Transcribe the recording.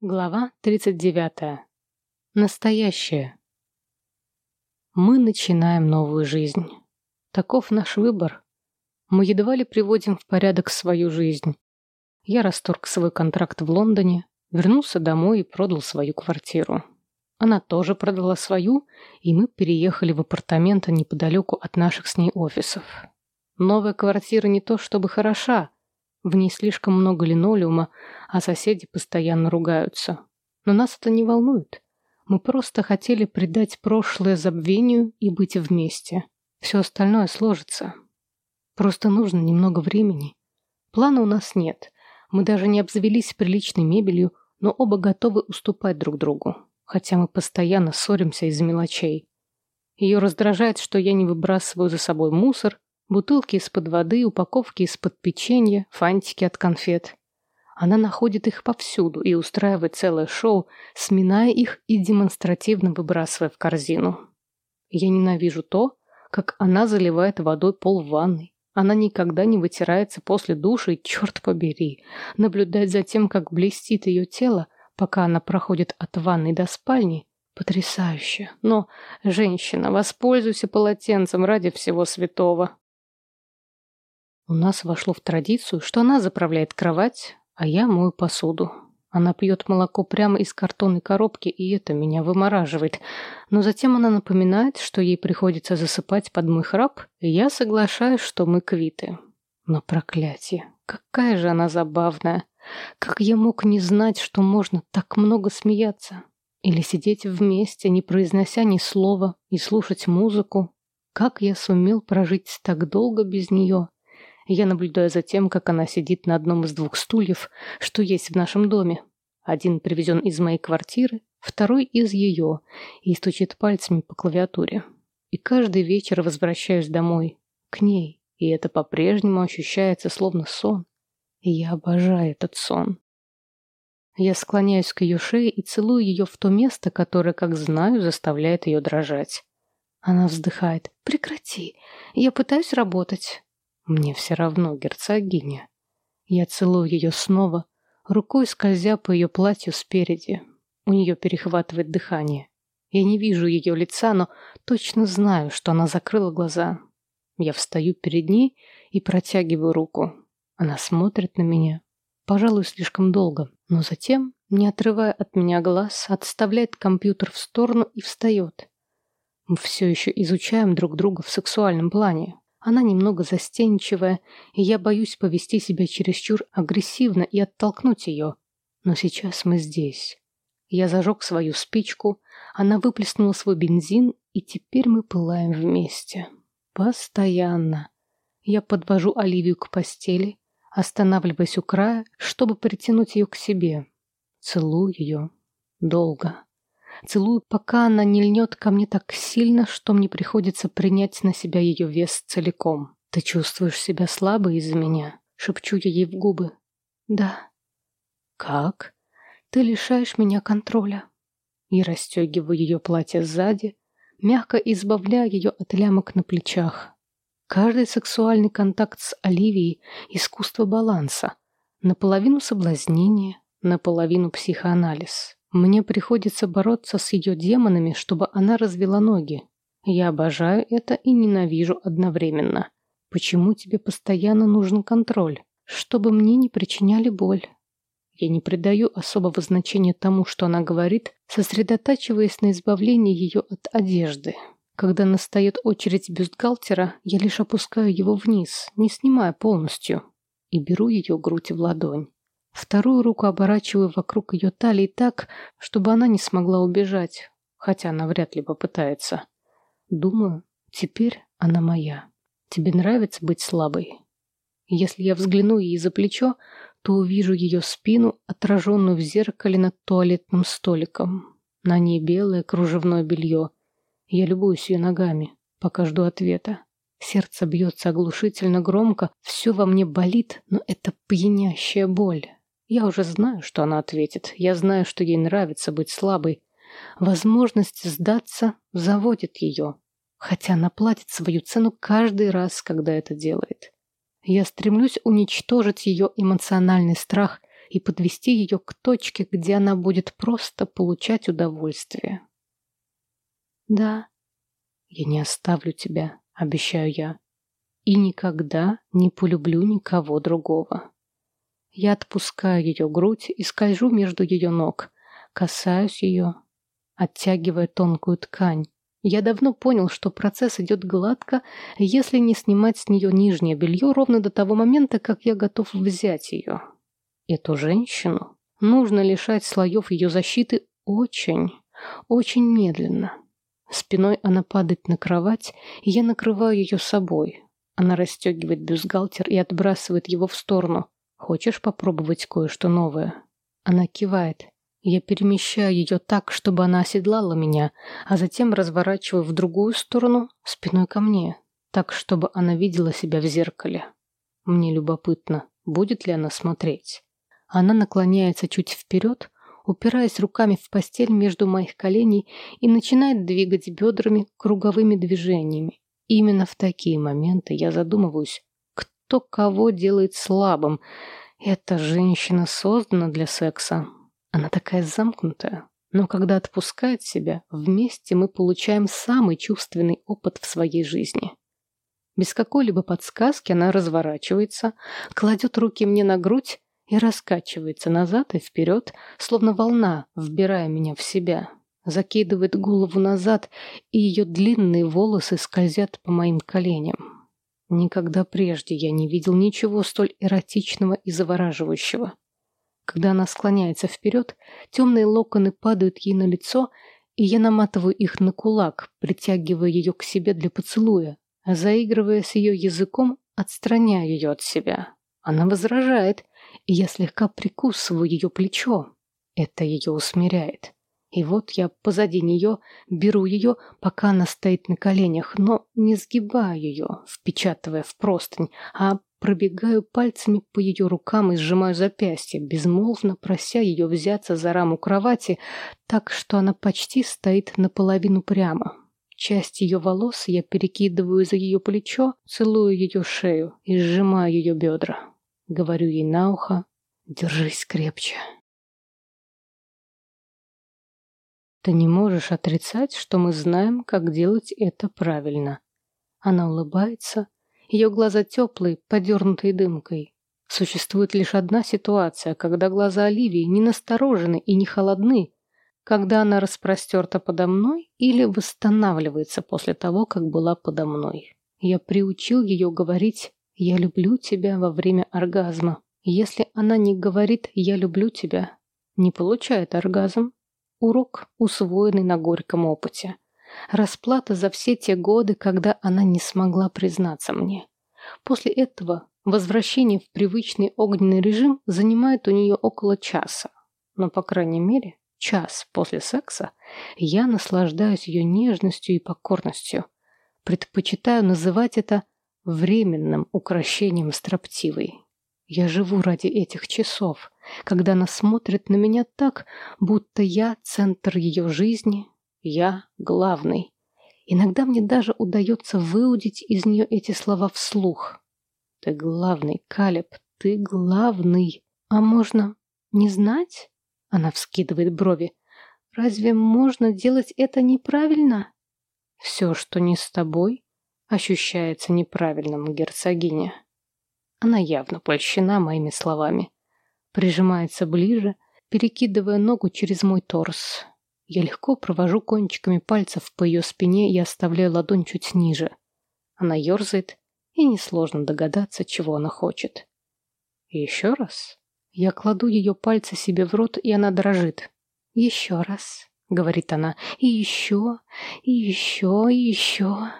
Глава 39. Настоящее. Мы начинаем новую жизнь. Таков наш выбор. Мы едва ли приводим в порядок свою жизнь. Я расторг свой контракт в Лондоне, вернулся домой и продал свою квартиру. Она тоже продала свою, и мы переехали в апартаменты неподалеку от наших с ней офисов. Новая квартира не то чтобы хороша, в ней слишком много линолеума, а соседи постоянно ругаются. Но нас это не волнует. Мы просто хотели придать прошлое забвению и быть вместе. Все остальное сложится. Просто нужно немного времени. Плана у нас нет. Мы даже не обзавелись приличной мебелью, но оба готовы уступать друг другу. Хотя мы постоянно ссоримся из-за мелочей. Ее раздражает, что я не выбрасываю за собой мусор, Бутылки из-под воды, упаковки из-под печенья, фантики от конфет. Она находит их повсюду и устраивает целое шоу, сминая их и демонстративно выбрасывая в корзину. Я ненавижу то, как она заливает водой пол ванной. Она никогда не вытирается после душа, и, черт побери, наблюдать за тем, как блестит ее тело, пока она проходит от ванной до спальни, потрясающе. Но, женщина, воспользуйся полотенцем ради всего святого. У нас вошло в традицию, что она заправляет кровать, а я мою посуду. Она пьет молоко прямо из картонной коробки, и это меня вымораживает. Но затем она напоминает, что ей приходится засыпать под мой храп, и я соглашаюсь, что мы квиты. Но проклятие, какая же она забавная. Как я мог не знать, что можно так много смеяться? Или сидеть вместе, не произнося ни слова, и слушать музыку? Как я сумел прожить так долго без нее? Я наблюдаю за тем, как она сидит на одном из двух стульев, что есть в нашем доме. Один привезен из моей квартиры, второй из ее, и стучит пальцами по клавиатуре. И каждый вечер возвращаюсь домой, к ней, и это по-прежнему ощущается словно сон. И я обожаю этот сон. Я склоняюсь к ее шее и целую ее в то место, которое, как знаю, заставляет ее дрожать. Она вздыхает. «Прекрати. Я пытаюсь работать. Мне все равно, герцогиня. Я целую ее снова, рукой скользя по ее платью спереди. У нее перехватывает дыхание. Я не вижу ее лица, но точно знаю, что она закрыла глаза. Я встаю перед ней и протягиваю руку. Она смотрит на меня. Пожалуй, слишком долго, но затем, не отрывая от меня глаз, отставляет компьютер в сторону и встает. Мы все еще изучаем друг друга в сексуальном плане. Она немного застенчивая, и я боюсь повести себя чересчур агрессивно и оттолкнуть ее. Но сейчас мы здесь. Я зажег свою спичку, она выплеснула свой бензин, и теперь мы пылаем вместе. Постоянно. Я подвожу Оливию к постели, останавливаясь у края, чтобы притянуть ее к себе. Целую ее. Долго. Целую, пока она не льнет ко мне так сильно, что мне приходится принять на себя ее вес целиком. «Ты чувствуешь себя слабой из-за меня?» Шепчу я ей в губы. «Да». «Как?» «Ты лишаешь меня контроля». И расстегиваю ее платье сзади, мягко избавляя ее от лямок на плечах. Каждый сексуальный контакт с Оливией — искусство баланса. Наполовину соблазнение, наполовину психоанализ. Мне приходится бороться с ее демонами, чтобы она развела ноги. Я обожаю это и ненавижу одновременно. Почему тебе постоянно нужен контроль? Чтобы мне не причиняли боль. Я не придаю особого значения тому, что она говорит, сосредотачиваясь на избавлении ее от одежды. Когда настает очередь бюстгальтера, я лишь опускаю его вниз, не снимая полностью, и беру ее грудь в ладонь. Вторую руку оборачиваю вокруг ее талии так, чтобы она не смогла убежать, хотя она вряд ли попытается. Думаю, теперь она моя. Тебе нравится быть слабой? Если я взгляну ей за плечо, то увижу ее спину, отраженную в зеркале над туалетным столиком. На ней белое кружевное белье. Я любуюсь ее ногами, пока жду ответа. Сердце бьется оглушительно громко, все во мне болит, но это пьянящая боль. Я уже знаю, что она ответит. Я знаю, что ей нравится быть слабой. Возможность сдаться заводит ее, хотя она платит свою цену каждый раз, когда это делает. Я стремлюсь уничтожить ее эмоциональный страх и подвести ее к точке, где она будет просто получать удовольствие. Да, я не оставлю тебя, обещаю я, и никогда не полюблю никого другого. Я отпускаю ее грудь и скольжу между ее ног, касаюсь ее, оттягивая тонкую ткань. Я давно понял, что процесс идет гладко, если не снимать с нее нижнее белье ровно до того момента, как я готов взять ее. Эту женщину нужно лишать слоев ее защиты очень, очень медленно. Спиной она падает на кровать, и я накрываю ее собой. Она расстегивает бюстгальтер и отбрасывает его в сторону. «Хочешь попробовать кое-что новое?» Она кивает. Я перемещаю ее так, чтобы она оседлала меня, а затем разворачиваю в другую сторону, спиной ко мне, так, чтобы она видела себя в зеркале. Мне любопытно, будет ли она смотреть. Она наклоняется чуть вперед, упираясь руками в постель между моих коленей и начинает двигать бедрами круговыми движениями. Именно в такие моменты я задумываюсь, кто кого делает слабым. Эта женщина создана для секса, она такая замкнутая. Но когда отпускает себя, вместе мы получаем самый чувственный опыт в своей жизни. Без какой-либо подсказки она разворачивается, кладет руки мне на грудь и раскачивается назад и вперед, словно волна, вбирая меня в себя. Закидывает голову назад, и ее длинные волосы скользят по моим коленям. Никогда прежде я не видел ничего столь эротичного и завораживающего. Когда она склоняется вперед, темные локоны падают ей на лицо, и я наматываю их на кулак, притягивая ее к себе для поцелуя, а заигрывая с ее языком, отстраняю ее от себя. Она возражает, и я слегка прикусываю ее плечо. Это ее усмиряет. И вот я позади нее беру ее, пока она стоит на коленях, но не сгибаю ее, впечатывая в простынь, а пробегаю пальцами по ее рукам и сжимаю запястье, безмолвно прося ее взяться за раму кровати, так что она почти стоит наполовину прямо. Часть ее волос я перекидываю за ее плечо, целую ее шею и сжимаю ее бедра. Говорю ей на ухо «Держись крепче». Ты не можешь отрицать, что мы знаем, как делать это правильно. Она улыбается. Ее глаза теплые, подернутые дымкой. Существует лишь одна ситуация, когда глаза Оливии не насторожены и не холодны, когда она распростерта подо мной или восстанавливается после того, как была подо мной. Я приучил ее говорить «я люблю тебя» во время оргазма. Если она не говорит «я люблю тебя», не получает оргазм, Урок, усвоенный на горьком опыте. Расплата за все те годы, когда она не смогла признаться мне. После этого возвращение в привычный огненный режим занимает у нее около часа. Но, по крайней мере, час после секса я наслаждаюсь ее нежностью и покорностью. Предпочитаю называть это временным украшением строптивой. Я живу ради этих часов, когда она смотрит на меня так, будто я центр ее жизни, я главный. Иногда мне даже удается выудить из нее эти слова вслух. Ты главный, Калеб, ты главный. А можно не знать? Она вскидывает брови. Разве можно делать это неправильно? Все, что не с тобой, ощущается неправильным, герцогиня. Она явно польщена моими словами. Прижимается ближе, перекидывая ногу через мой торс. Я легко провожу кончиками пальцев по ее спине и оставляю ладонь чуть ниже. Она ерзает, и несложно догадаться, чего она хочет. еще раз. Я кладу ее пальцы себе в рот, и она дрожит. Еще раз, говорит она, и еще, и еще, и еще.